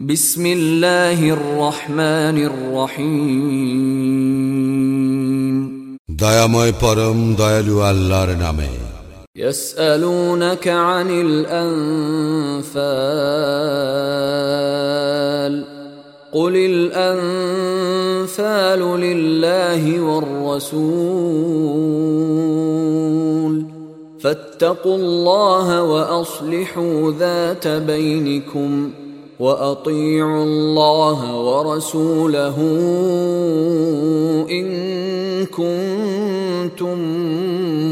بسم الله الرحمن الرحيم দয়াময় পরম দয়ালু আল্লাহর নামে يسألونك عن الأنفال قل الأنفال لله والرسول فاتقوا الله وأصلحوا ذات بينكم وأطيعوا الله ورسوله إن كنتم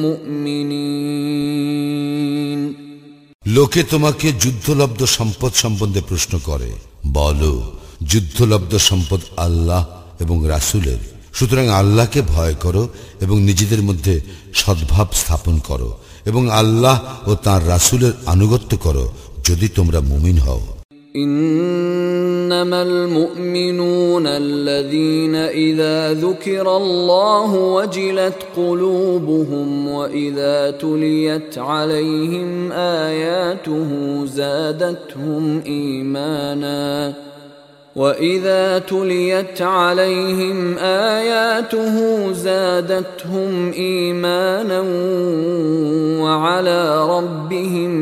مؤمنين লোকে তোমাকে যুদ্ধলব্ধ সম্পদ সম্বন্ধে প্রশ্ন করে বলো যুদ্ধলব্ধ সম্পদ আল্লাহ এবং রাসুলের সুতরাং আল্লাহকে ভয় করো এবং নিজেদের মধ্যে সদ্ভাব স্থাপন করো এবং আল্লাহ ও তার রাসুলের আনুগত্য করো যদি তোমরা মুমিন হও إنما المؤمنون الذين إذا ذكر الله وجلت قلوبهم وإذا تليت عليهم آياته زادتهم إيمانا واذا تليت عليهم اياته زادتهم ايمانا وعلى ربهم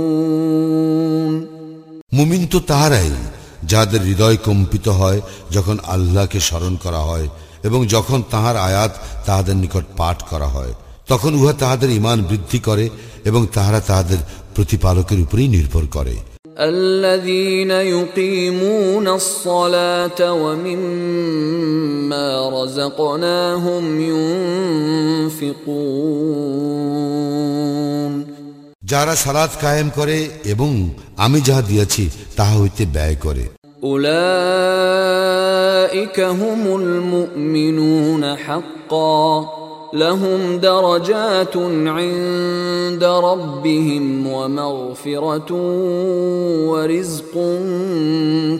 يتوكلون মুমিন তো তাহারাই যাদের হৃদয় কম্পিত হয় যখন আল্লাহকে স্মরণ করা হয় এবং যখন তাহার আয়াত তাহাদের নিকট পাঠ করা হয় তখন উহা তাহাদের ইমান বৃদ্ধি করে এবং তাহারা তাহাদের প্রতিপালকের উপরেই নির্ভর করে الذين يقيمون الصلاة ومما رزقناهم ينفقون যারা সালাত কায়েম করে এবং আমি যাহা দিয়েছি তাহা হইতে ব্যয় করে أولئك هم المؤمنون حقا لهم درجات عند ربهم ومغفرة ورزق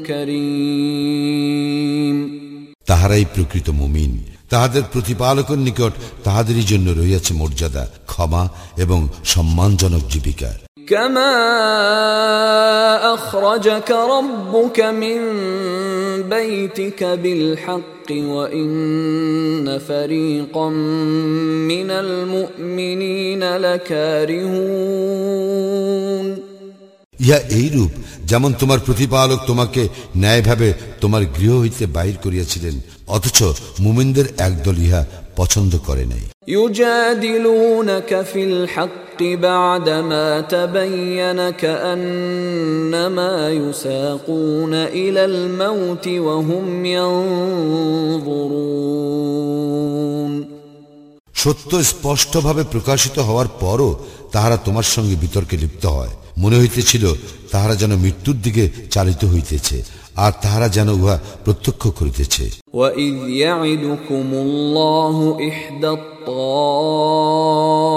كريم তাহারাই প্রকৃত মুমিন তাহাদের প্রতিপালকের নিকট তাহাদেরই জন্য রইয়াছে মর্যাদা ক্ষমা এবং সম্মানজনক জীবিকা كما أخرجك ربك من بيتك بالحق وإن فريقا من المؤمنين لكارهون ইহা এই রূপ যেমন তোমার প্রতিপালক তোমাকে ন্যায়ভাবে তোমার গৃহ হইতে বাহির করিয়াছিলেন অথচ মুমিনদের একদল ইহা পছন্দ করে নাই। সত্য স্পষ্টভাবে প্রকাশিত হওয়ার পরও তাহারা তোমার সঙ্গে বিতর্কে লিপ্ত হয় মনে হইতেছিল তাহারা যেন মৃত্যুর দিকে চালিত হইতেছে আর তাহারা যেন উহা প্রত্যক্ষ করিতেছে وإذ يعدكم الله إحدى الطائفتين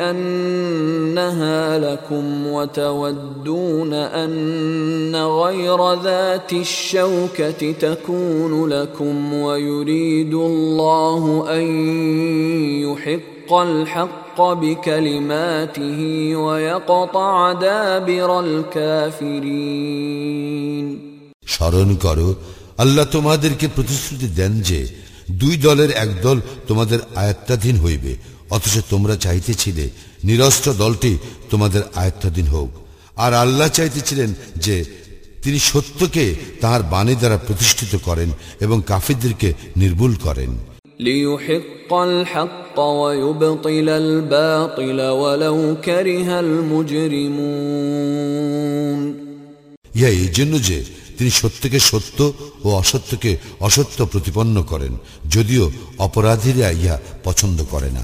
أنها لكم وتودون أن غير ذات الشوكة تكون لكم ويريد الله أن يحق الحق بكلماته ويقطع دابر الكافرين স্মরণ করো আল্লাহ তোমাদেরকে প্রতিশ্রুতি দেন যে দুই দলের এক দল তোমাদের আয়ত্তাধীন হইবে অথচ তোমরা চাইতেছিলে নিরস্ত্র দলটি তোমাদের আয়ত্তাধীন হোক। আর আল্লাহ চাইতেছিলেন যে তিনি সত্যকে তাহার বাণী দ্বারা প্রতিষ্ঠিত করেন এবং কাফিরদেরকে নির্ভুল করেন। ইয়া এই জন্য যে তিনি সত্যকে সত্য ও অসত্যকে অসত্য প্রতিপন্ন করেন যদিও অপরাধীরা ইয়া পছন্দ করে না।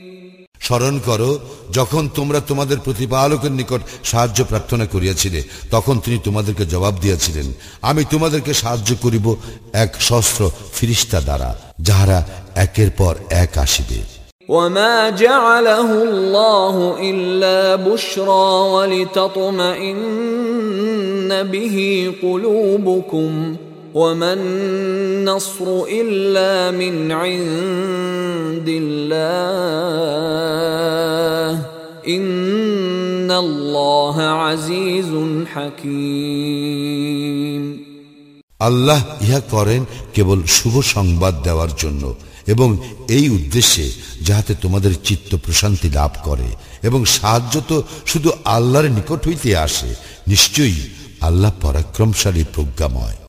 স্মরণ করো যখন তোমরা তোমাদের প্রতিপালকের নিকট সাহায্য প্রার্থনা করিয়াছিলে তখন তিনি তোমাদেরকে জবাব দিয়াছিলেন আমি তোমাদেরকে সাহায্য করিব এক সহস্র ফিরিস্তা দ্বারা যাহারা একের পর এক আসিবে وما جعله الله الا بشرى ولتطمئن به قلوبكم وما النصر الا من عند الله ان الله عزيز حكيم আল্লাহ ইহা করেন কেবল শুভ সংবাদ দেওয়ার জন্য এবং এই উদ্দেশ্যে যাহাতে তোমাদের চিত্ত প্রশান্তি লাভ করে এবং সাহায্য তো শুধু আল্লাহর নিকট হইতে আসে নিশ্চয়ই আল্লাহ পরাক্রমশালী প্রজ্ঞাময়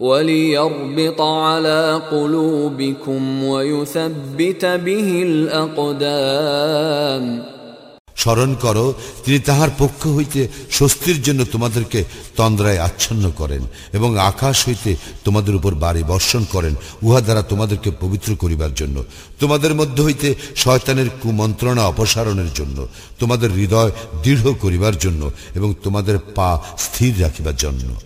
وليربط على قلوبكم ويثبت به الأقدام স্মরণ করো তিনি তাহার পক্ষ হইতে স্বস্তির জন্য তোমাদেরকে তন্দ্রায় আচ্ছন্ন করেন এবং আকাশ হইতে তোমাদের উপর বাড়ি বর্ষণ করেন উহা দ্বারা তোমাদেরকে পবিত্র করিবার জন্য তোমাদের মধ্য হইতে শয়তানের কুমন্ত্রণা অপসারণের জন্য তোমাদের হৃদয় দৃঢ় করিবার জন্য এবং তোমাদের পা স্থির রাখিবার জন্য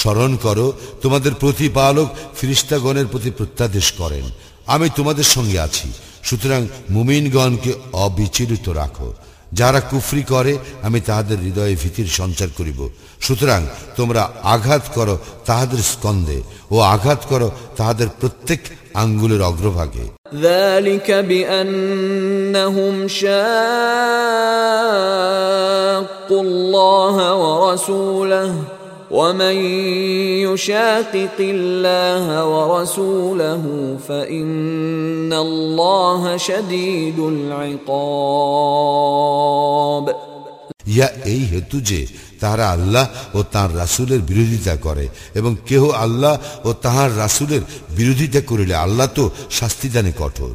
স্মরণ করো তোমাদের প্রতিপালক ফিরিস্তাগণের প্রতি প্রত্যাদেশ করেন আমি তোমাদের সঙ্গে আছি সুতরাং মুমিনগণকে অবিচলিত রাখো যারা কুফরি করে আমি তাহাদের হৃদয়ে ভীতির সঞ্চার করিব সুতরাং তোমরা আঘাত করো তাহাদের স্কন্দে ও আঘাত করো তাহাদের প্রত্যেক আঙ্গুলের অগ্রভাগে ذلك بأنهم شاقوا الله ورسوله ومن يشاقق الله ورسوله فإن الله شديد العقاب ইয়া এই হেতু যে তাহারা আল্লাহ ও তাঁর রাসুলের বিরোধিতা করে এবং কেহ আল্লাহ ও তাহার রাসুলের বিরোধিতা করিলে আল্লাহ তো শাস্তিদানে কঠোর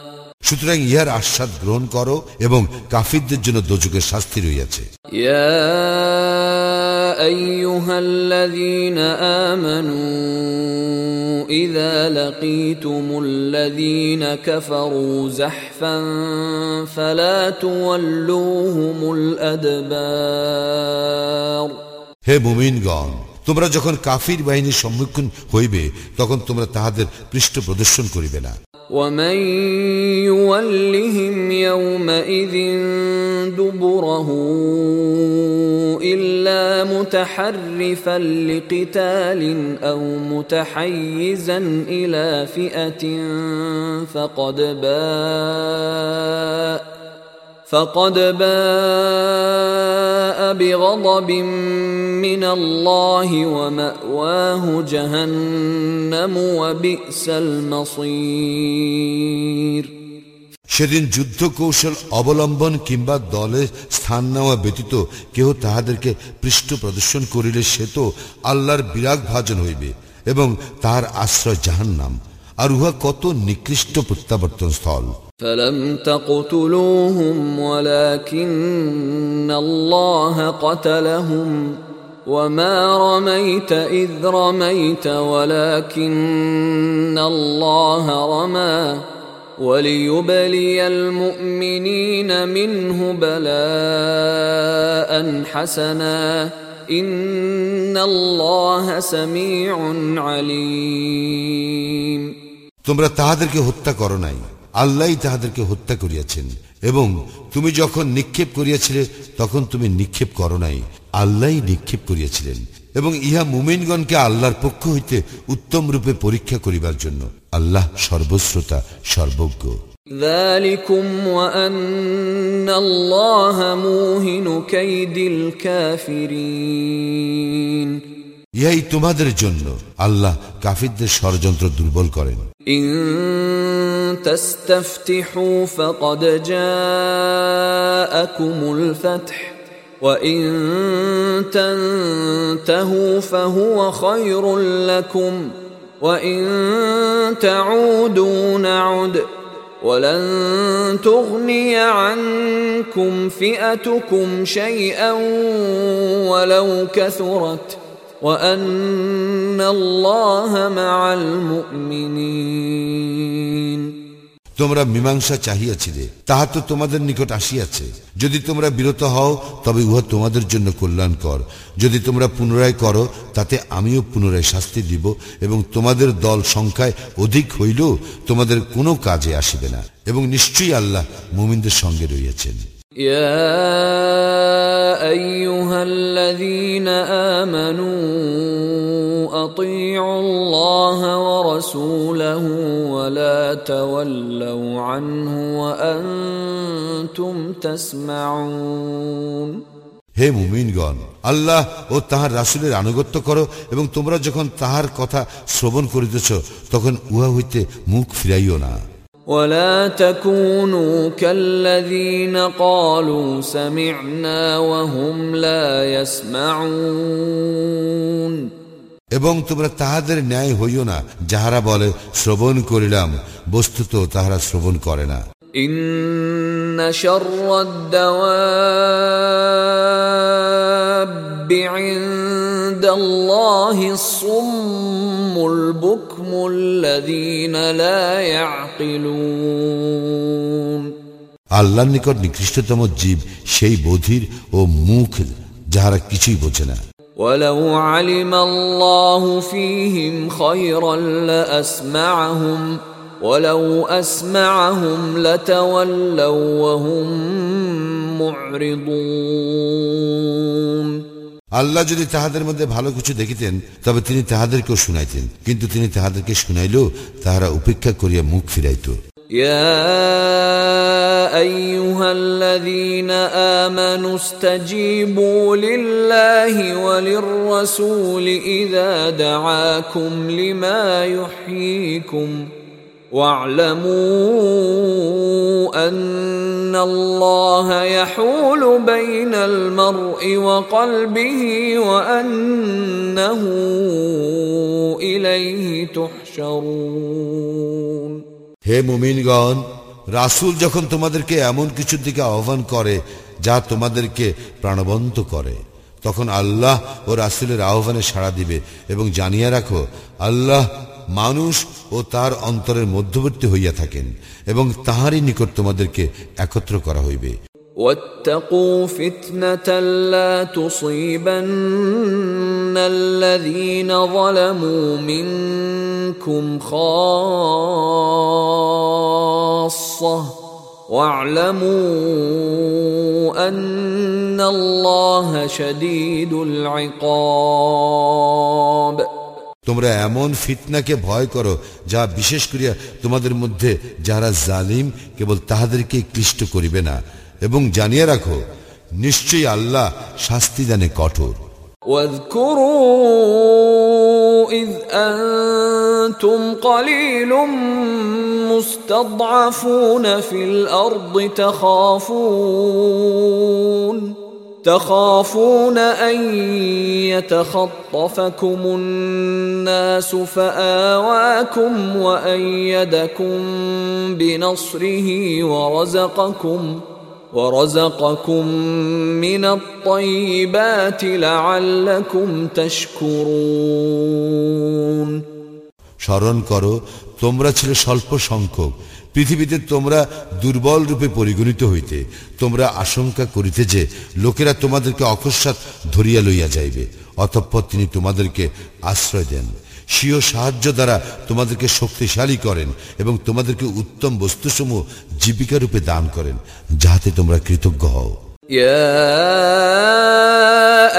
সুতরাং ইহার আস্বাদ গ্রহণ করো এবং কাফিরদের জন্য দোজকের শাস্তি রইয়াছে يا أيها الذين آمنوا إذا لقيتم الذين كفروا زحفا فلا تولوهم الأدبار হে মুমিনগণ তোমরা যখন কাফির বাহিনীর সম্মুখীন হইবে তখন তোমরা তাহাদের পৃষ্ঠ প্রদর্শন করিবে না ومن يولهم يومئذ دبره إلا متحرفا لقتال أو متحيزا إلى فئة فقد باء فقد باء بغضب من الله ومأواه جهنم وبئس المصير সেদিন যুদ্ধ কৌশল অবলম্বন কিংবা দলে স্থান নেওয়া ব্যতীত কেহ তাহাদেরকে পৃষ্ঠ প্রদর্শন করিলে সে তো আল্লাহর বিরাগ ভাজন হইবে এবং তাহার আশ্রয় জাহান্নাম আর উহা কত নিকৃষ্ট প্রত্যাবর্তন স্থল فلم تقتلوهم ولكن الله قتلهم وما رميت إذ رميت ولكن الله رمى وليبلي المؤمنين منه بلاء حسنا إن الله سميع عليم তোমরা তাহাদেরকে হত্যা করো নাই আল্লাহ তাহাদেরকে হত্যা করিয়াছেন এবং তুমি যখন নিক্ষেপ করিয়াছিলে তখন তুমি নিক্ষেপ করো নাই আল্লাহ নিক্ষেপ করিয়াছিলেন এবং ইহা মুমিনগণকে আল্লাহর পক্ষ হইতে উত্তম রূপে পরীক্ষা করিবার জন্য আল্লাহ সর্বশ্রোতা সর্বজ্ঞ ذلكم وأن الله موهن كيد الكافرين ইহাই তোমাদের জন্য আল্লাহ কাফিরদের ষড়যন্ত্র দুর্বল করেন إن تستفتحوا فقد جاءكم الفتح وإن تنتهوا فهو خير لكم وإن تعودوا نعد ولن تغني عنكم فئتكم شيئا ولو كثرت তোমরা মীমাংসা চাহিয়াছিলে তাহা তো তোমাদের নিকট আসিয়াছে। যদি তোমরা বিরত হও, তবে উহা তোমাদের জন্য কল্যাণকর। যদি তোমরা পুনরায় করো, তাতে আমিও পুনরায় শাস্তি দিব এবং তোমাদের দল সংখ্যায় অধিক হইলেও তোমাদের কোনো কাজে আসিবে না। এবং নিশ্চয়ই আল্লাহ মুমিনদের সঙ্গে রইয়াছেন। يا ايها الذين امنوا اطيعوا الله ورسوله ولا تولوا عنه وانتم تسمعون হে মুমিনগণ আল্লাহ ও তাহার রাসুলের আনুগত্য করো এবং তোমরা যখন তাহার কথা শ্রবণ করিতেছ তখন উহা হইতে মুখ ফিরাইও না ولا تكونوا كالذين قالوا سمعنا وهم لا يسمعون এবং তোমরা তাহাদের ন্যায় হইও না যাহারা বলে শ্রবণ করিলাম বস্তুত তাহারা শ্রবণ করে না إن شر الدواب عند الله الصم البكم الذين لا يعقلون আল্লাহর নিকট নিকৃষ্টতম জীব সেই বধির ও মুখ যাহারা কিছুই বোঝে না ولو علم الله فيهم خيرا لأسمعهم ولو أسمعهم لتولوا وهم معرضون আল্লাহ যদি তাহাদের মধ্যে ভালো কিছু দেখিতেন তবে তিনি তাহাদেরকেও শুনাইতেন কিন্তু তিনি তাহাদেরকে শুনাইলেও তাহারা উপেক্ষা করিয়া মুখ ফিরাইত يا ايها الذين امنوا استجيبوا لله وللرسول اذا دعاكم لما يحييكم واعلموا ان الله يحول بين المرء وقلبه وانه اليه تحشرون হে মুমিনগণ রাসূল যখন তোমাদেরকে এমন কিছুর দিকে আহ্বান করে যা তোমাদেরকে প্রাণবন্ত করে তখন আল্লাহ ও রাসূলের আহ্বানে সাড়া দিবে এবং জানিয়ে রাখো আল্লাহ মানুষ ও তার অন্তরের মধ্যবর্তী হইয়া থাকেন এবং তাহারই নিকট তোমাদেরকে একত্র করা হইবে واتقوا فتنة لا تصيبن الذين ظلموا منكم خاصة واعلموا أن الله شديد العقاب তোমরা এমন ফিতনাকে ভয় করো যা বিশেষ করিয়া তোমাদের মধ্যে যারা জালিম কেবল তাহাদেরকে ক্লিষ্ট করিবে না এবং জানিয়ে রাখো নিশ্চয়ই আল্লাহ শাস্তিদানে কঠোর واذكروا إذ أنتم قليل مستضعفون في الأرض تخافون تخافون أن يتخطفكم الناس فآواكم وأيدكم بنصره ورزقكم ورزقكم من الطيبات لعلكم تشكرون স্মরণ করো তোমরা ছিলে স্বল্প সংখ্যক পৃথিবীতে তোমরা দুর্বল রূপে পরিগণিত হইতে তোমরা আশঙ্কা করিতে যে লোকেরা তোমাদেরকে অকস্মাৎ ধরিয়া লইয়া যাইবে অতঃপর তিনি তোমাদেরকে আশ্রয় দেন স্বীয় সাহায্য দ্বারা তোমাদেরকে শক্তিশালী করেন এবং তোমাদেরকে উত্তম বস্তুসমূহ জীবিকা রূপে দান করেন যাহাতে তোমরা কৃতজ্ঞ হও يا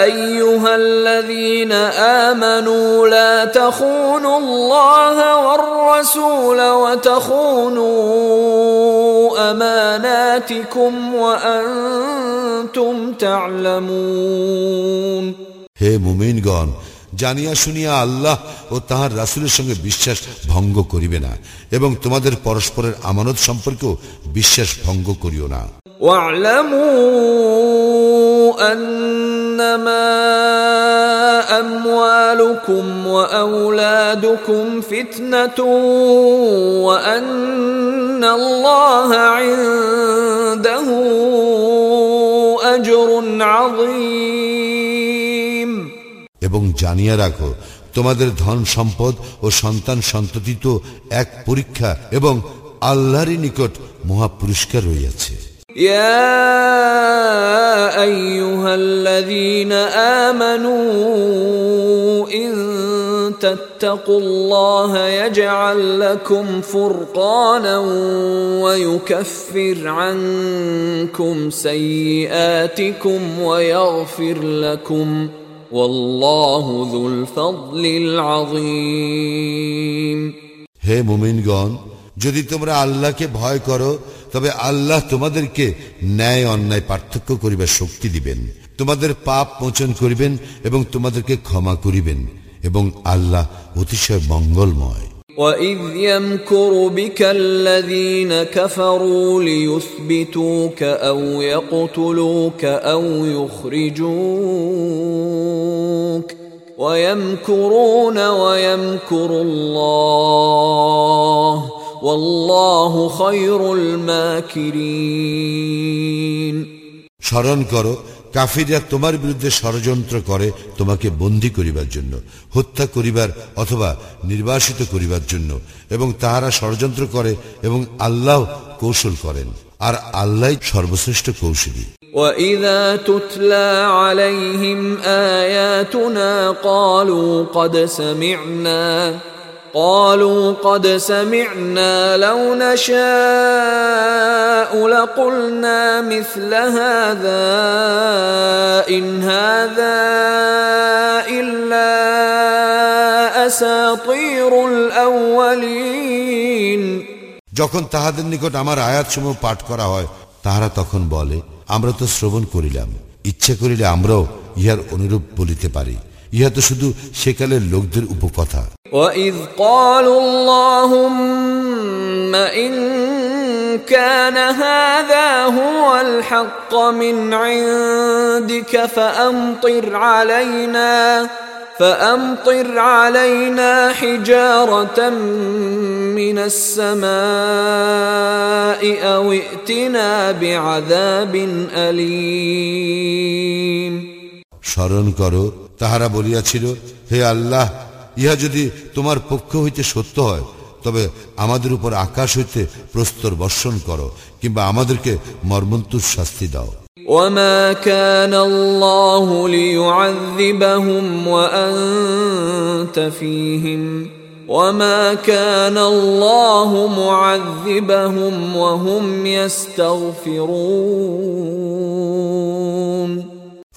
ايها الذين امنوا لا تخونوا الله والرسول وتخونوا اماناتكم وانتم تعلمون হে মুমিনগণ জানিয়া শুনিয়া আল্লাহ ও তাহার রাসুলের সঙ্গে বিশ্বাস ভঙ্গ করিবে না এবং তোমাদের পরস্পরের আমানত সম্পর্কেও বিশ্বাস ভঙ্গ করিও না واعلموا انما اموالكم واولادكم فتنه وان الله عنده اجر عظيم এবং জানিয়া রাখো তোমাদের ধন সম্পদ ও সন্তান সন্ততি তো এক পরীক্ষা এবং আল্লাহরই নিকট মহা পুরস্কার রইয়াছে يا ايها الذين امنوا ان تتقوا الله يجعل لكم فرقانا ويكفر عنكم سيئاتكم ويغفر لكم والله ذو الفضل العظيم হে মুমিনগণ যদি তোমরা আল্লাহকে ভয় করো তবে আল্লাহ তোমাদেরকে ন্যায় অন্যায় পার্থক্য করিবার শক্তি দিবেন তোমাদের পাপ মোচন করিবেন এবং তোমাদেরকে ক্ষমা করিবেন এবং আল্লাহ অতিশয় মঙ্গলময় وإذ يمكر بك الذين كفروا ليثبتوك أو يقتلوك أو يخرجوك ويمكرون ويمكر الله والله خير الماكرين স্মরণ করো কাফিরা তোমার বিরুদ্ধে ষড়যন্ত্র করে তোমাকে বন্দী করিবার জন্য হত্যা করিবার অথবা নির্বাসিত করিবার জন্য এবং তাহারা ষড়যন্ত্র করে এবং আল্লাহ কৌশল করেন আর আল্লাহ সর্বশ্রেষ্ঠ কৌশলী وإذا تتلى عليهم آياتنا قالوا قد سمعنا قالوا قد سمعنا لو نشاء لقلنا مثل هذا إن هذا إلا أساطير الأولين যখন তাহাদের নিকট আমার আয়াতসমূহ পাঠ করা হয় তাহারা তখন বলে আমরা তো শ্রবণ করিলাম ইচ্ছে করিলে আমরাও ইহার অনুরূপ বলিতে পারি ইহা তো শুধু সেকালের লোকদের উপকথা وإذ قالوا اللهم إن كان هذا هو الحق من عندك فأمطر علينا فأمطر علينا حجارة من السماء أو ائتنا بعذاب أليم স্মরণ করো তাহারা বলিয়াছিল হে আল্লাহ ইহা যদি তোমার পক্ষ হইতে সত্য হয় তবে আমাদের উপর আকাশ হইতে প্রস্তর বর্ষণ করো কিংবা আমাদেরকে মর্মন্তুর শাস্তি দাও وما كان الله ليعذبهم وانت فيهم وما كان الله معذبهم وهم يستغفرون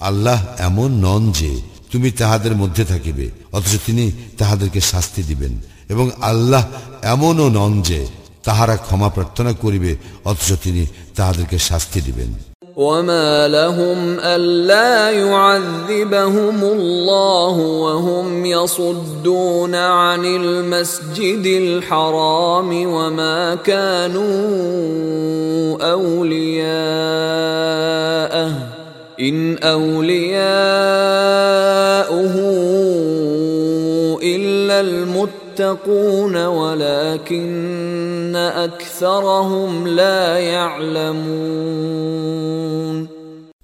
আল্লাহ এমন নন যে তুমি তাহাদের মধ্যে থাকিবে অথচ তিনি তাহাদেরকে শাস্তি দিবেন এবং আল্লাহ এমনও নন যে তাহারা ক্ষমা প্রার্থনা করিবে অথচ তিনি তাহাদেরকে শাস্তি দিবেন وما لهم ألا يعذبهم الله وهم يصدون عن المسجد الحرام وما كانوا أولياءه إن أولياؤه إلا المتقون ولكن أكثرهم لا يعلمون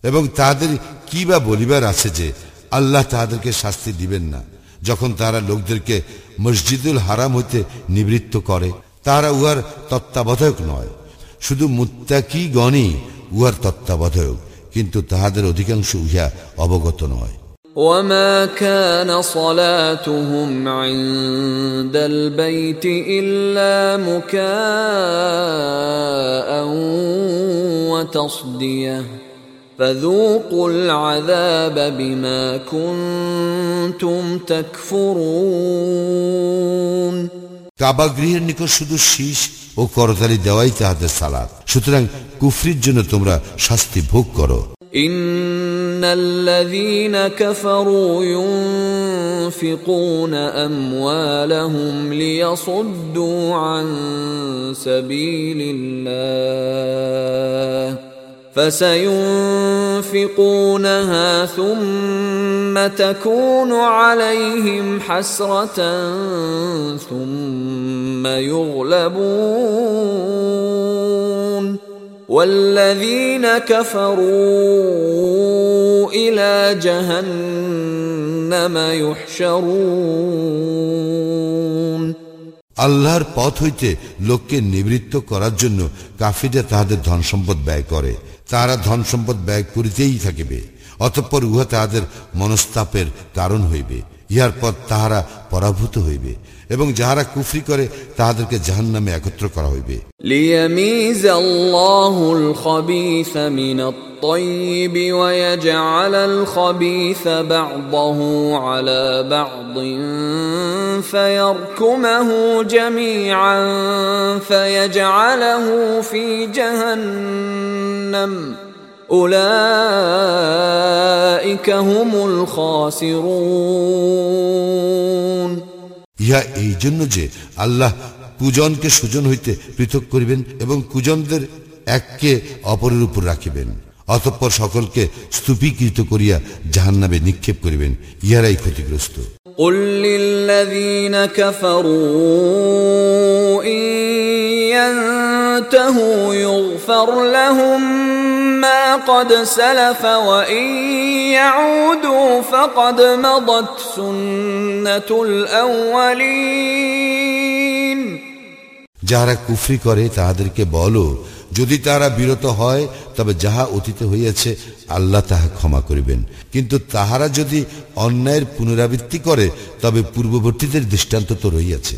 এবং তাহাদের কি বা বলিবার আছে যে আল্লাহ তাহাদেরকে শাস্তি দিবেন না যখন তাহারা লোকদেরকে মসজিদুল হারাম হইতে নিবৃত্ত করে তাহারা উহার তত্ত্বাবধায়ক নয় শুধু মুত্তাকি গণই উহার তত্ত্বাবধায়ক কিন্তু তাহাদের অধিকাংশ উহা অবগত নয় وما كان صلاتهم عند البيت إلا مكاء وتصديه فذوقوا العذاب بما كنتم تكفرون কাবা গৃহের নিকট শুধু শীষ ও করতালি দেওয়াই তাহাদের সালাদ সুতরাং কুফরির জন্য তোমরা শাস্তি ভোগ করো ان الذين كفروا ينفقون اموالهم ليصدوا عن سبيل الله فسينفقونها ثم تكون عليهم حسره ثم يغلبون والذين كفروا الى جهنم يحشرون আল্লাহর পথ হইতে লোককে নিবৃত্ত করার জন্য কাফিরা তাহাদের ধন সম্পদ ব্যয় করে তাহারা ধন সম্পদ ব্যয় করিতেই থাকিবে অতঃপর উহা তাহাদের মনস্তাপের কারণ হইবে। ইহার পর তাহারা পরাভূত হইবে এবং যাহারা কুফরি করে তাহাদেরকে জাহান নামে একত্র করা হইবে ليميز الله الخبيث من الطيب ويجعل الخبيث بعضه على بعض فيركمه جميعا فيجعله في جهنم اولئك هم الخاسرون ইহা এই জন্য যে আল্লাহ কুজনকে সুজন হইতে পৃথক করিবেন এবং কুজনদের এককে অপরের উপর রাখিবেন অতঃপর সকলকে স্তূপীকৃত করিয়া জাহান্নামে নিক্ষেপ করিবেন ইহারাই ক্ষতিগ্রস্ত قل للذين كفروا إن ينتهوا يغفر لهم ما قد سلف وإن يعودوا فقد مضت سنة الأولين যাহারা কুফরি করে তাহাদেরকে বলো যদি তারা বিরত হয় তবে যাহা অতীতে হইয়াছে আল্লাহ তাহা ক্ষমা করিবেন কিন্তু তাহারা যদি অন্যায়ের পুনরাবৃত্তি করে তবে পূর্ববর্তীদের দৃষ্টান্ত তো রইয়াছে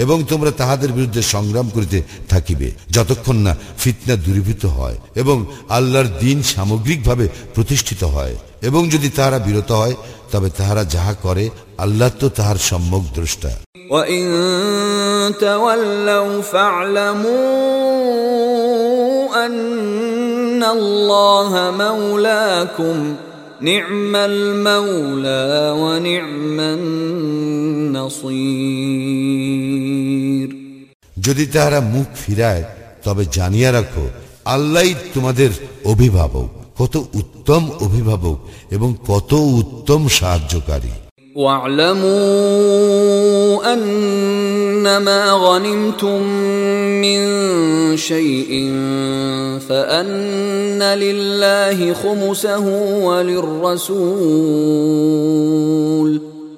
এবং তোমরা তাহাদের বিরুদ্ধে সংগ্রাম করিতে থাকিবে যতক্ষণ না ফিতনা দূরীভূত হয় এবং আল্লাহর দিন সামগ্রিকভাবে প্রতিষ্ঠিত হয় এবং যদি তাহারা বিরত হয় তবে তাহারা যাহা করে আল্লাহ তো তাহার সম্যক দ্রষ্টা وإن تولوا فاعلموا أن الله مولاكم نعم المولى ونعم النصير যদি তাহারা মুখ ফিরায় তবে জানিয়া রাখো আল্লাহ তোমাদের অভিভাবক কত উত্তম অভিভাবক এবং কত উত্তম সাহায্যকারী واعلموا أنما غنمتم من شيء فأن لله خمسه وللرسول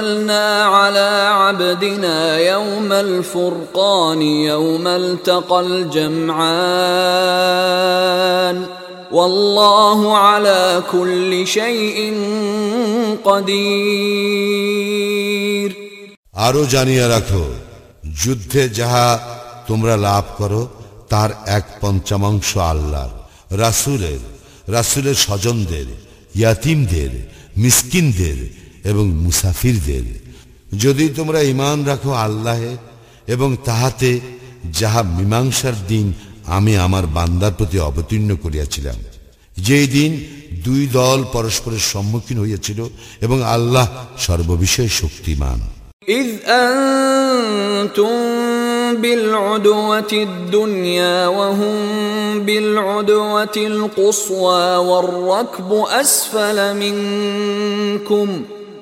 أنزلنا على عبدنا يوم الفرقان يوم التقى الجمعان والله على كل شيء قدير আরো জানিয়া রাখো যুদ্ধে যাহা তোমরা লাভ করো তার এক পঞ্চমাংশ আল্লাহর রাসুলের রাসুলের স্বজনদের ইয়াতিমদের মিসকিনদের এবং মুসাফিরদের যদি তোমরা ইমান রাখো আল্লাহে এবং তাহাতে যাহা মীমাংসার দিন আমি আমার বান্দার প্রতি অবতীর্ণ করিয়াছিলাম যেই দিন দুই দল পরস্পরের সম্মুখীন হইয়াছিল এবং আল্লাহ সর্ববিষয়ে শক্তিমান إذ أنتم بالعدوة الدنيا وهم بالعدوة القصوى والركب أسفل منكم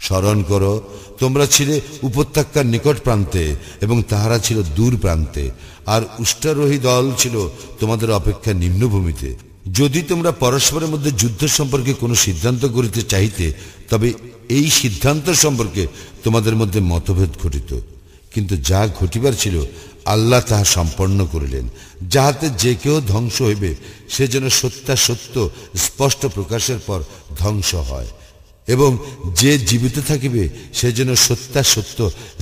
স্মরণ করো, তোমরা ছিলে উপত্যকার নিকট প্রান্তে এবং তাহারা ছিল দূর প্রান্তে, আর উষ্টারোহী দল ছিল তোমাদের অপেক্ষা নিম্নভূমিতে। যদি তোমরা পরস্পরের মধ্যে যুদ্ধ সম্পর্কে কোনো সিদ্ধান্ত করিতে চাইতে তবে এই সিদ্ধান্ত সম্পর্কে তোমাদের মধ্যে মতভেদ ঘটিত। কিন্তু যা ঘটিবার ছিল আল্লাহ তাহা সম্পন্ন করিলেন যাহাতে যে কেউ ধ্বংস হইবে সে যেন সত্যাসত্য স্পষ্ট প্রকাশের পর ধ্বংস হয় এবং যে জীবিত থাকিবে সে যেন সত্যাসত্য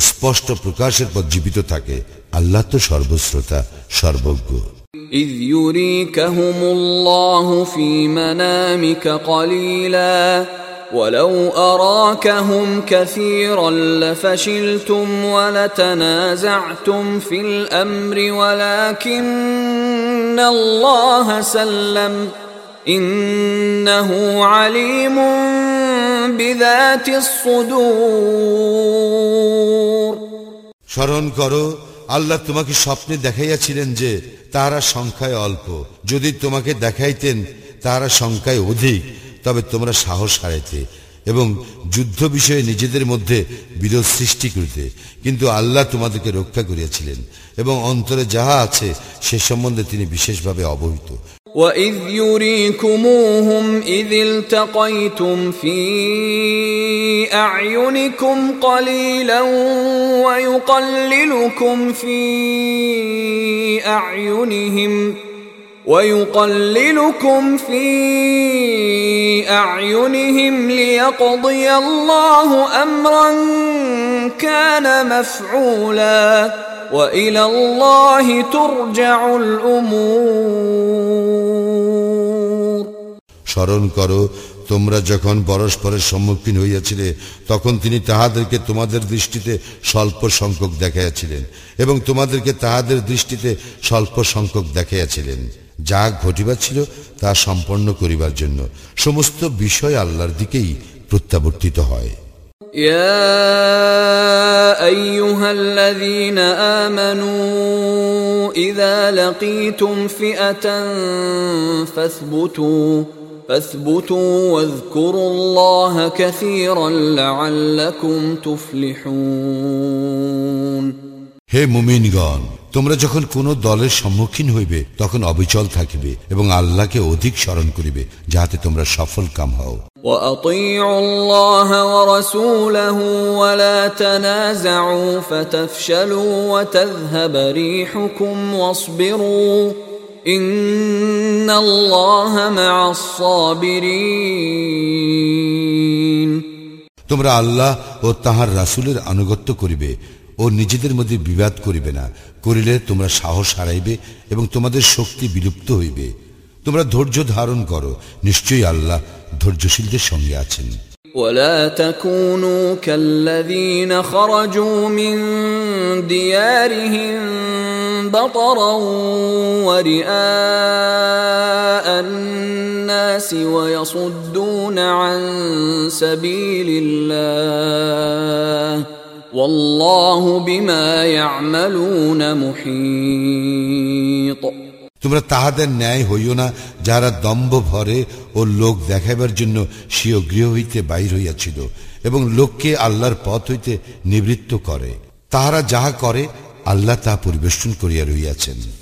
স্পষ্ট প্রকাশের পর জীবিত থাকে আল্লাহ তো সর্বশ্রোতা সর্বজ্ঞ إذ يريكهم الله في منامك قليلا ولو أراكهم كثيرا لفشلتم ولتنازعتم في الأمر ولكن الله سلم إنه عليم بذات الصدور স্মরণ করো আল্লাহ তোমাকে স্বপ্নে দেখাইয়াছিলেন যে তাহারা সংখ্যায় অল্প যদি তোমাকে দেখাইতেন তাহারা সংখ্যায় অধিক তবে তোমরা সাহস হারাইতে এবং যুদ্ধ বিষয়ে নিজেদের মধ্যে বিরোধ সৃষ্টি করিতে কিন্তু আল্লাহ তোমাদেরকে রক্ষা করিয়াছিলেন এবং অন্তরে যাহা আছে সে সম্বন্ধে তিনি বিশেষভাবে অবহিত وإذ يريكموهم إذ التقيتم في أعينكم قليلا ويقللكم في أعينهم ويقللكم في أعينهم ليقضي الله أمرا كان مفعولا وإلى الله ترجع الأمور স্মরণ করো তোমরা যখন পরস্পরের সম্মুখীন হইয়াছিলে তখন তিনি তাহাদেরকে তোমাদের দৃষ্টিতে স্বল্প সংখ্যক দেখাইয়াছিলেন এবং তোমাদেরকে তাহাদের দৃষ্টিতে স্বল্প সংখ্যক দেখাইয়াছিলেন যা ঘটিবার ছিল তা সম্পন্ন করিবার জন্য সমস্ত বিষয় আল্লাহর দিকেই প্রত্যাবর্তিত হয় يا ايها الذين امنوا اذا لقيتم فئه فاثبتوا فاثبتوا واذكروا الله كثيرا لعلكم تفلحون হে মুমিনগণ তোমরা যখন কোন দলের সম্মুখীন হইবে তখন অবিচল থাকিবে এবং আল্লাহকে অধিক স্মরণ করিবে যাহাতে তোমরা সফল কাম হও واطيعوا الله ورسوله ولا تنازعوا فتفشلوا وتذهب ريحكم واصبروا ان الله مع الصابرين তোমরা আল্লাহ ও তাহার রাসূলের আনুগত্য করিবে ও নিজেদের মধ্যে বিবাদ করিবে না করিলে তোমরা সাহস হারাইবে এবং তোমাদের শক্তি বিলুপ্ত হইবে তোমরা ধৈর্য ধারণ করো নিশ্চয়ই আল্লাহ ধৈর্যশীলদের সঙ্গে আছেন ولا تكونوا كالذين خرجوا من ديارهم بطرا ورئاء الناس ويصدون عن سبيل الله তোমরা তাহাদের ন্যায় হইও না, যারা দম্ভ ভরে ও লোক দেখাইবার জন্য স্বীয় গৃহ হইতে বাইর হইয়াছিল এবং লোককে আল্লাহর পথ হইতে নিবৃত্ত করে। তাহারা যাহা করে, আল্লাহ তা পরিবেশন করিয়া রইয়াছেন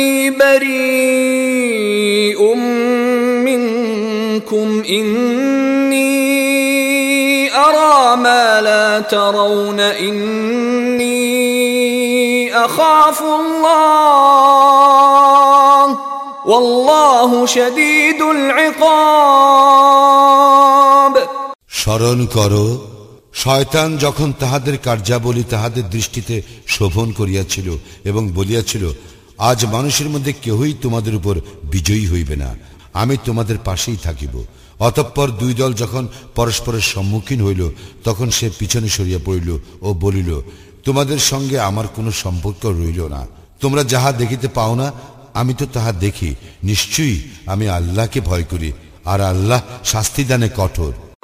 إني بريء منكم إني أرى ما لا ترون إني أخاف الله والله شديد العقاب স্মরণ করো শয়তান যখন তাহাদের কার্যাবলী তাহাদের দৃষ্টিতে শোভন করিয়াছিল এবং বলিয়াছিল আজ মানুষের মধ্যে কেহই তোমাদের উপর বিজয়ী হইবে না। আমি তোমাদের পাশেই থাকিব। অতঃপর দুই দল যখন পরস্পরের সম্মুখীন হইল, তখন সে পিছনে সরিয়া পড়িল ও বলিল, তোমাদের সঙ্গে আমার কোনো সম্পর্ক রইল না। তোমরা যাহা দেখিতে পাও না, আমি তো তাহা দেখি। নিশ্চয়ই আমি আল্লাহকে ভয় করি, আর আল্লাহ শাস্তিদানে কঠোর।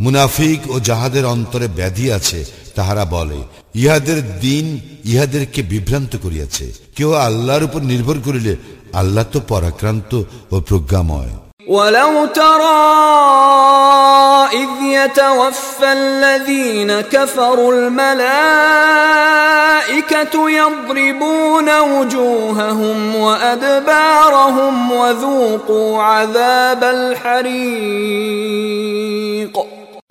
মুনাফিক ও যাহাদের অন্তরে ব্যাধি আছে তাহারা বলে ইহাদের দিন ইহাদেরকে বিভ্রান্ত করিয়াছে কেউ আল্লাহর উপর নির্ভর করিলে আল্লাহ তো পরাক্রান্ত ও প্রজ্ঞাময় ولو ترى إذ يتوفى الذين كفروا الملائكة يضربون وجوههم وأدبارهم وذوقوا عذاب الحريق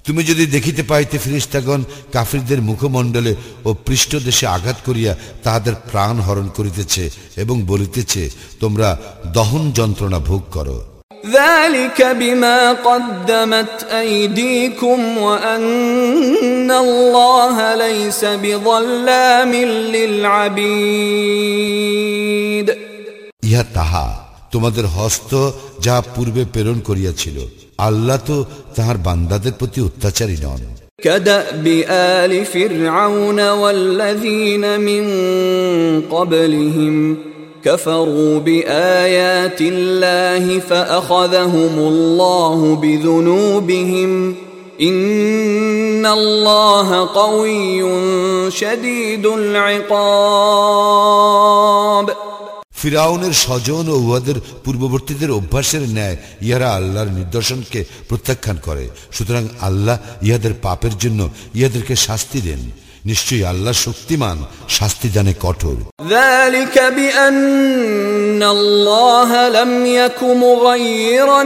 তুমি যদি দেখিতে পাইতে ফিরিস্তাগণ কাফিরদের মুখমণ্ডলে ও পৃষ্ঠদেশে আঘাত করিয়া তাহাদের প্রাণ হরণ করিতেছে এবং বলিতেছে তোমরা দহন যন্ত্রণা ভোগ করো ذلك بما قدمت أيديكم وأن الله ليس بظلام للعبيد ইহা তাহা তোমাদের হস্ত যাহা পূর্বে প্রেরণ করিয়াছিল আল্লাহ তো তাহার বান্দাদের প্রতি অত্যাচারী নন كدأب آل فرعون والذين من قبلهم كفروا بآيات الله فأخذهم الله بذنوبهم إن الله قوي شديد العقاب ফিরাউনের স্বজন ও উহাদের পূর্ববর্তীদের অভ্যাসের ন্যায় ইহারা আল্লাহর নিদর্শনকে প্রত্যাখ্যান করে সুতরাং আল্লাহ ইহাদের পাপের জন্য ইহাদেরকে শাস্তি দেন নিশ্চয়ই আল্লাহ শক্তিমান শাস্তি দানে কঠোর ذلك بأن الله لم يك مغيرا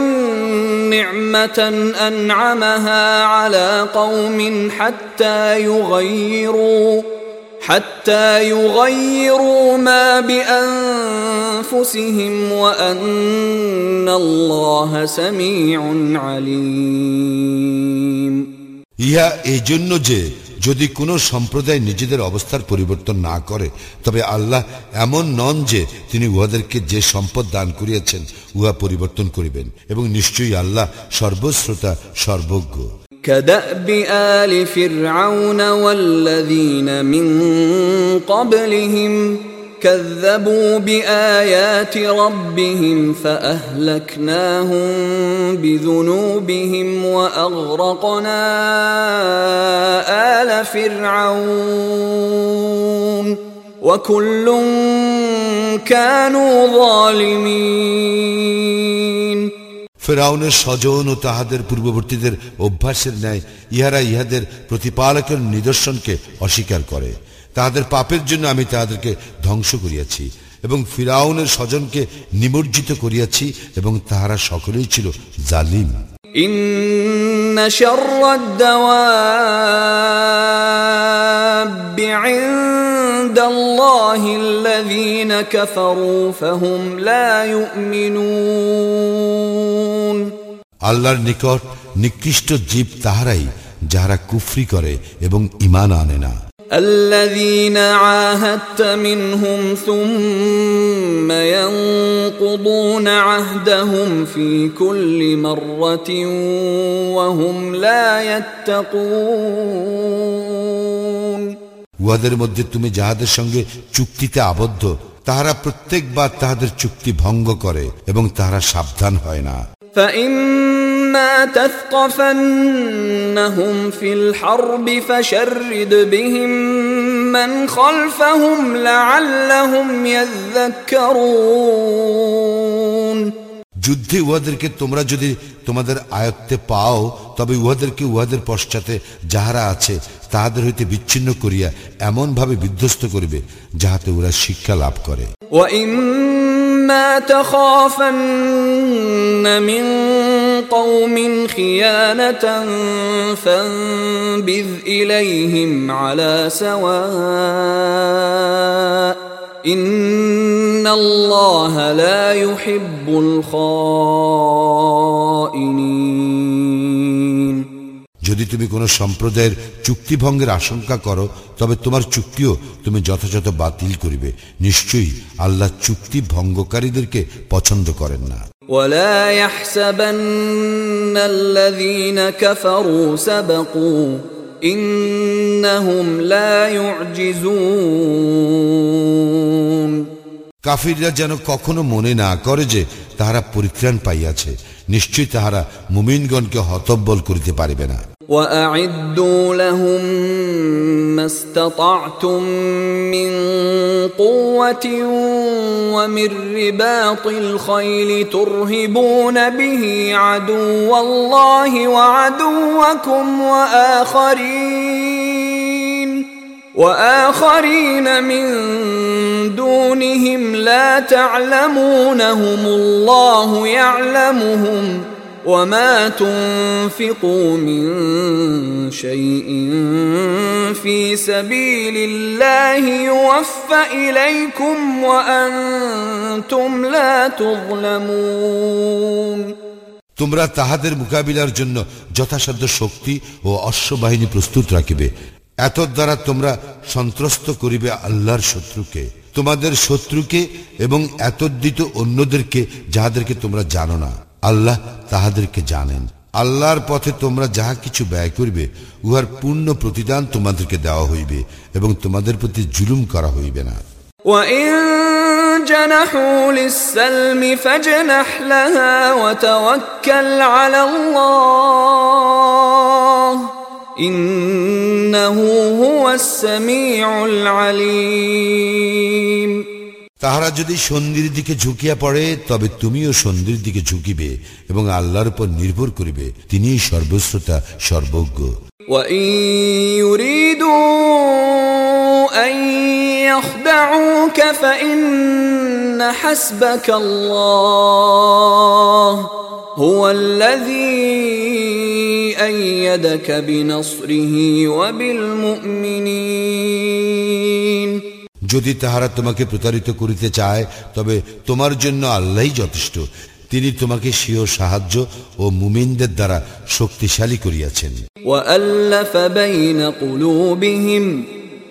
نعمة أنعمها على قوم حتى يغيروا حتى يغيروا ما بأنفسهم وأن الله سميع عليم ইহা এই জন্য যে যদি কোনো সম্প্রদায় নিজেদের অবস্থার পরিবর্তন না করে তবে আল্লাহ এমন নন যে তিনি উহাদেরকে যে সম্পদ দান করিয়াছেন উহা পরিবর্তন করিবেন এবং নিশ্চয়ই আল্লাহ সর্বশ্রোতা সর্বজ্ঞ كدأب آل فرعون والذين من قبلهم كذبوا بآيات ربهم فأهلكناهم بذنوبهم وأغرقنا آل فرعون وكل كانوا ظالمين ফেরাউনের স্বজন ও তাহাদের পূর্ববর্তীদের অভ্যাসের ন্যায় ইহারা ইহাদের প্রতিপালকের নিদর্শনকে অস্বীকার করে তাহাদের পাপের জন্য আমি তাহাদেরকে ধ্বংস করিয়াছি এবং ফিরাউনের স্বজনকে নিমজ্জিত করিয়াছি এবং তাহারা সকলেই ছিল জালিম إن شر الدواب عند الله الذين كفروا فهم لا يؤمنون আল্লাহর নিকট নিকৃষ্ট জীব তাহারাই যাহারা কুফরি করে এবং ইমান আনে না الذين عاهدت منهم ثم ينقضون عهدهم في كل مرة وهم لا يتقون উহাদের মধ্যে তুমি যাহাদের সঙ্গে চুক্তিতে আবদ্ধ তাহারা প্রত্যেকবার তাহাদের চুক্তি ভঙ্গ করে এবং তাহারা সাবধান হয় না فإما تثقفنهم في الحرب فشرد بهم من خلفهم لعلهم يذكرون যুদ্ধে উহাদেরকে তোমরা যদি তোমাদের আয়ত্তে পাও তবে উহাদেরকে উহাদের পশ্চাতে যাহারা আছে তাহাদের হইতে বিচ্ছিন্ন করিয়া এমনভাবে বিধ্বস্ত করিবে যাহাতে ওরা শিক্ষা লাভ করে وإما تخافن من قوم خيانة فانبذ إليهم على سواء إن الله لا يحب الخائنين যদি তুমি কোনো সম্প্রদায়ের চুক্তি ভঙ্গের আশঙ্কা করো তবে তোমার চুক্তিও তুমি যথাযথ বাতিল করিবে নিশ্চয়ই আল্লাহ চুক্তি ভঙ্গকারীদেরকে পছন্দ করেন না ولا يحسبن الذين كفروا سبقوا إنهم لا يعجزون কাফিররা যেন কখনো মনে না করে যে তাহারা পরিত্রাণ পাইয়াছে নিশ্চয়ই তাহারা মুমিনগণকে হতব্বল করিতে পারিবে না وأعدوا لهم ما استطعتم من قوة ومن رباط الخيل ترهبون به عدو الله وعدوكم وآخرين وآخرين من دونهم لا تعلمونهم الله يعلمهم وما تنفقوا من شيء في سبيل الله يوفى إليكم وأنتم لا تظلمون তোমরা তাহাদের মোকাবিলার জন্য যথাসাধ্য শক্তি ও অশ্ববাহিনী প্রস্তুত রাখিবে এত দ্বারা তোমরা সন্ত্রস্ত করিবে আল্লাহর শত্রুকে তোমাদের শত্রুকে এবং এতদ্দিত অন্যদেরকে যাহাদেরকে তোমরা জানো না আল্লাহ তাহাদেরকে জানেন আল্লাহর পথে তোমরা যাহা কিছু ব্যয় করিবে উহার পূর্ণ প্রতিদান তোমাদেরকে দেওয়া হইবে এবং তোমাদের প্রতি জুলুম করা হইবে না وإن جنحوا للسلم فاجنح لها وتوكل على الله إنه هو السميع العليم তাহারা যদি সন্ধির দিকে ঝুঁকিয়া পড়ে তবে তুমিও সন্ধির দিকে ঝুঁকিবে এবং আল্লাহর উপর নির্ভর করিবে তিনিই সর্বশ্রোতা সর্বজ্ঞ وإن يريدوا أن يخدعوك فإن حسبك الله هو الذي أيدك بنصره وبالمؤمنين যদি তাহারা তোমাকে প্রতারিত করিতে চায় তবে তোমার জন্য আল্লাহই যথেষ্ট তিনি তোমাকে স্বীয় সাহায্য ও মুমিনদের দ্বারা শক্তিশালী করিয়াছেন وألف بين قلوبهم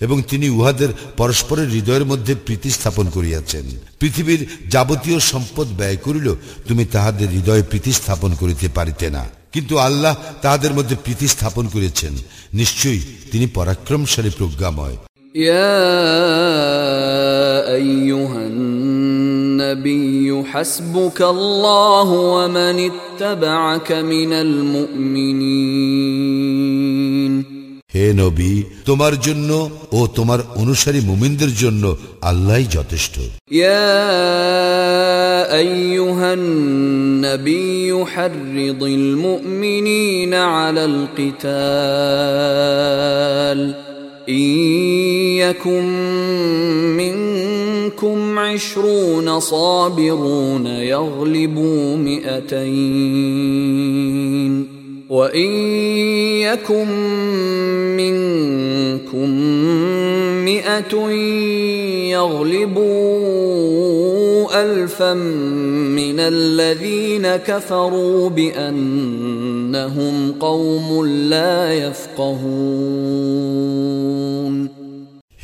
এবং তিনি উহাদের পরস্পরের হৃদয়ের মধ্যে প্রীতি স্থাপন করিয়াছেন পৃথিবীর যাবতীয় সম্পদ ব্যয় করিল তুমি তাহাদের হৃদয়ে প্রীতি স্থাপন করিতে পারিতে না কিন্তু আল্লাহ তাহাদের মধ্যে প্রীতি স্থাপন করিয়াছেন নিশ্চয়ই তিনি পরাক্রমশালী প্রজ্ঞাময় يا أيها النبي حسبك الله ومن اتبعك من المؤمنين হে নবী তোমার জন্য ও তোমার অনুসারী মুমিনদের জন্য আল্লাহই যথেষ্ট يا أيها النبي حرض المؤمنين على القتال إن يكن منكم منكم عشرون صابرون يغلبوا مئتين وان يكن منكم مئه يغلبوا الفا من الذين كفروا بانهم قوم لا يفقهون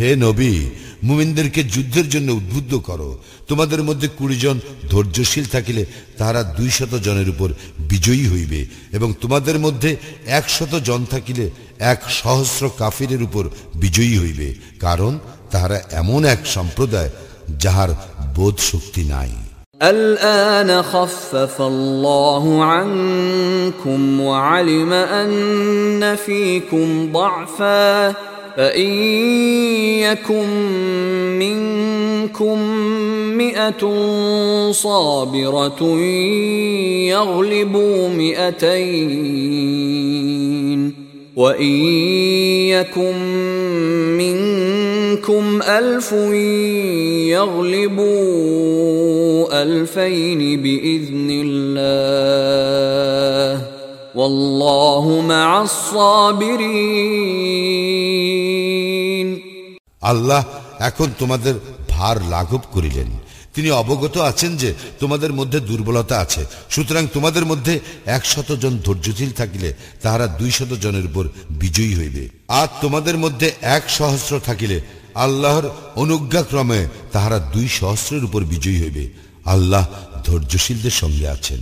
হে নবী মুমিনদেরকে যুদ্ধের জন্য উদ্বুদ্ধ করো তোমাদের মধ্যে কুড়ি জন ধৈর্যশীল থাকিলে তাহারা দুই শত জনের উপর বিজয়ী হইবে এবং তোমাদের মধ্যে একশত জন থাকিলে এক সহস্র কাফিরের উপর বিজয়ী হইবে কারণ তাহারা এমন এক সম্প্রদায় যাহার বোধ শক্তি নাই الآن خفف الله عنكم وعلم أن فيكم ضعفا فإن يكن منكم مئة صابرة يغلبوا مئتين وإن يكن منكم ألف يغلبوا ألفين بإذن الله والله مع الصابرين আল্লাহ এখন তোমাদের ভার লাঘব করিলেন। তিনি অবগত আছেন যে তোমাদের মধ্যে দুর্বলতা আছে। সুতরাং তোমাদের মধ্যে একশত জন ধৈর্যশীল থাকিলে তাহারা দুই শত জনের উপর বিজয়ী হইবে। আর তোমাদের মধ্যে এক সহস্র থাকিলে আল্লাহর অনুজ্ঞাক্রমে তাহারা দুই সহস্রের উপর বিজয়ী হইবে। আল্লাহ ধৈর্যশীলদের সঙ্গে আছেন।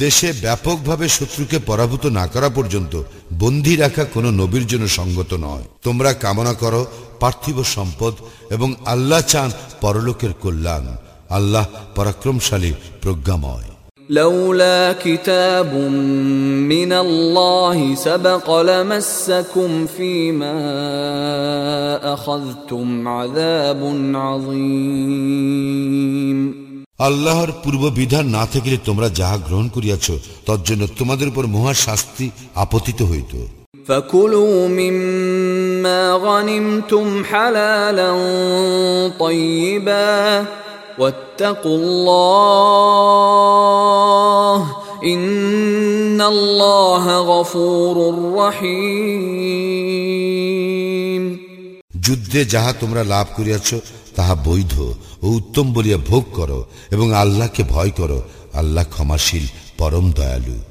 দেশে ব্যাপকভাবে শত্রুকে পরাভূত না করা পর্যন্ত বন্দী রাখা কোনো নবীর জন্য সঙ্গত নয় তোমরা কামনা করো পার্থিব সম্পদ এবং আল্লাহ চান পরলোকের কল্যাণ আল্লাহ পরাক্রমশালী প্রজ্ঞাময় لولا كتاب من الله سبق لمسكم فيما اخذتم عذاب عظيم আল্লাহর পূর্ব বিধান না থাকিলে তোমরা যাহা গ্রহণ করিয়াছ তজ্জন্য তোমাদের উপর মহা শাস্তি আপতিত হইত فكلوا مما غنمتم حلالا طيبا واتقوا الله ان الله غفور رحيم যুদ্ধে যাহা তোমরা লাভ করিয়াছ, তাহা বৈধ ও উত্তম বলিয়া ভোগ করো এবং আল্লাহকে ভয় করো। আল্লাহ ক্ষমাশীল, পরম দয়ালু।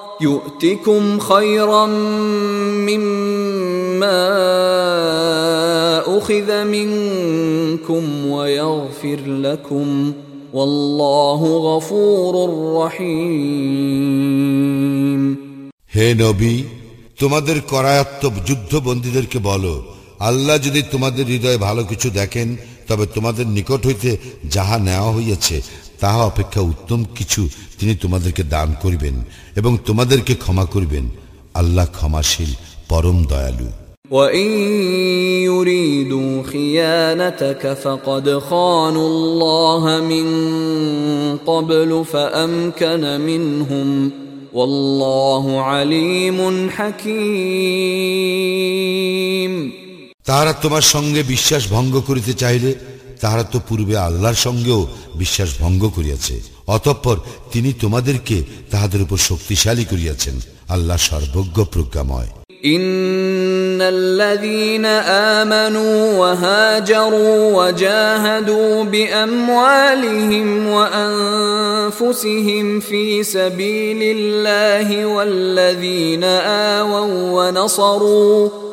يؤتكم خيرا مما اخذ منكم ويغفر لكم والله غفور رحيم হে নবী তোমাদের করায়ত্ত যুদ্ধবন্দীদেরকে বলো আল্লাহ যদি তোমাদের হৃদয়ে ভালো কিছু দেখেন তবে তোমাদের নিকট হইতে যাহা নেওয়া হইয়াছে তাহা অপেক্ষা উত্তম কিছু তিনি তোমাদেরকে দান করিবেন এবং তোমাদেরকে ক্ষমা করিবেন আল্লাহ ক্ষমাশীল পরম দয়ালু وان يريدوا خيانتك فقد خانوا الله من قبل فامكن منهم والله عليم حكيم তাহারা তোমার সঙ্গে বিশ্বাস ভঙ্গ করিতে চাইলে তাহারা তো পূর্বে আল্লাহর সঙ্গেও বিশ্বাস ভঙ্গ করিয়াছে অতঃপর তিনি তোমাদেরকে তাহাদের উপর শক্তিশালী করিয়াছেন আল্লাহ সর্বজ্ঞ প্রজ্ঞাময় ان الذين امنوا وهاجروا وجاهدوا باموالهم وانفسهم في سبيل الله والذين اووا ونصروا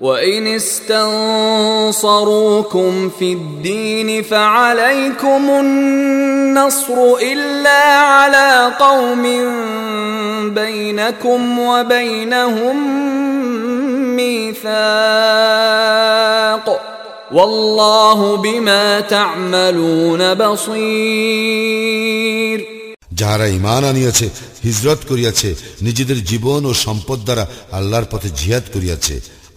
وان استنصروكم في الدين فعليكم النصر الا على قوم بينكم وبينهم ميثاق والله بما تعملون بصير যাহারা ইমান আনিয়াছে হিজরত করিয়াছে নিজেদের জীবন ও সম্পদ দ্বারা আল্লাহর পথে জিহাদ করিয়াছে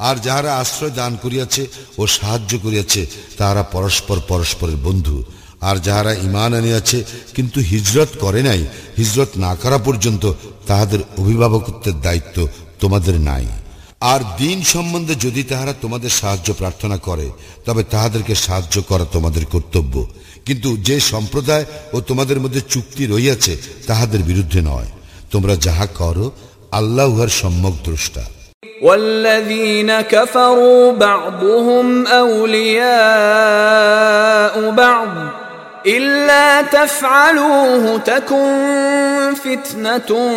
আর যাহারা আশ্রয় দান করিয়াছে ও সাহায্য করিয়াছে, তাহারা পরস্পর পরস্পরের বন্ধু। আর যাহারা ইমান আনিয়াছে, কিন্তু হিজরত করে নাই, হিজরত না করা পর্যন্ত তাহাদের অভিভাবকত্বের দায়িত্ব তোমাদের নাই। আর দিন সম্বন্ধে যদি তাহারা তোমাদের সাহায্য প্রার্থনা করে, তবে তাহাদেরকে সাহায্য করা তোমাদের কর্তব্য। কিন্তু যে সম্প্রদায় ও তোমাদের মধ্যে চুক্তি রইয়াছে তাহাদের বিরুদ্ধে নয়। তোমরা যাহা করো, আল্লাহ উহার সম্যক দ্রষ্টা। والذين كفروا بعضهم أولياء بعض إلا تفعلوه تكن فتنة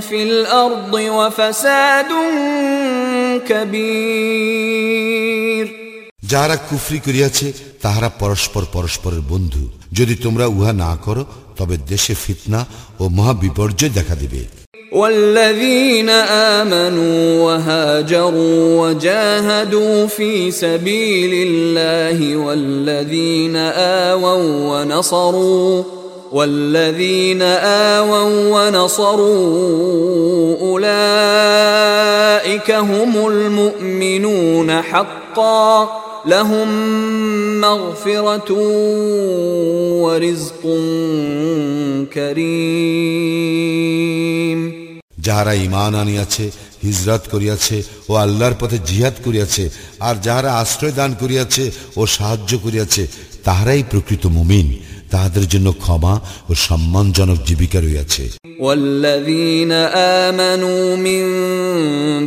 في الأرض وفساد كبير যাহারা কুফরি করিয়াছে তাহারা পরস্পর পরস্পরের বন্ধু যদি তোমরা উহা না করো তবে দেশে ফিতনা ও মহাবিপর্যয় দেখা দিবে والذين آمنوا وهاجروا وجاهدوا في سبيل الله والذين آووا ونصروا والذين آووا ونصروا أولئك هم المؤمنون حقا لهم مغفرة ورزق كريم যাহারা ইমান আনিয়াছে হিজরত করিয়াছে ও আল্লাহর পথে জিহাদ করিয়াছে আর যাহারা আশ্রয় দান করিয়াছে ও সাহায্য করিয়াছে তাহারাই প্রকৃত মুমিন তাহাদের জন্য ক্ষমা ও সম্মানজনক জীবিকা রইয়াছে والذين آمنوا من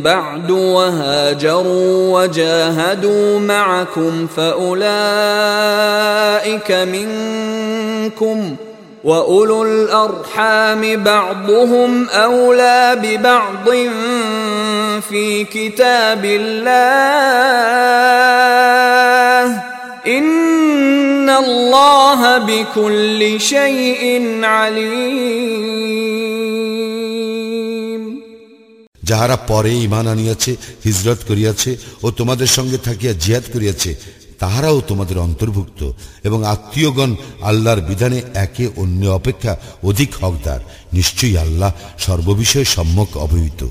بعد وهاجروا وجاهدوا معكم فأولئك منكم واولو الارحام بعضهم اولى ببعض في كتاب الله ان الله بكل شيء عليم যাহারা পরে ইমান আনিয়াছে হিজরত করিয়াছে ও তোমাদের সঙ্গে থাকিয়া জিয়াদ করিয়াছে তাহারাও তোমাদের অন্তর্ভুক্ত এবং আত্মীয়গণ আল্লাহর বিধানে একে অন্য অপেক্ষা অধিক হকদার নিশ্চয়ই আল্লাহ সর্ববিষয়ে সম্যক অবহিত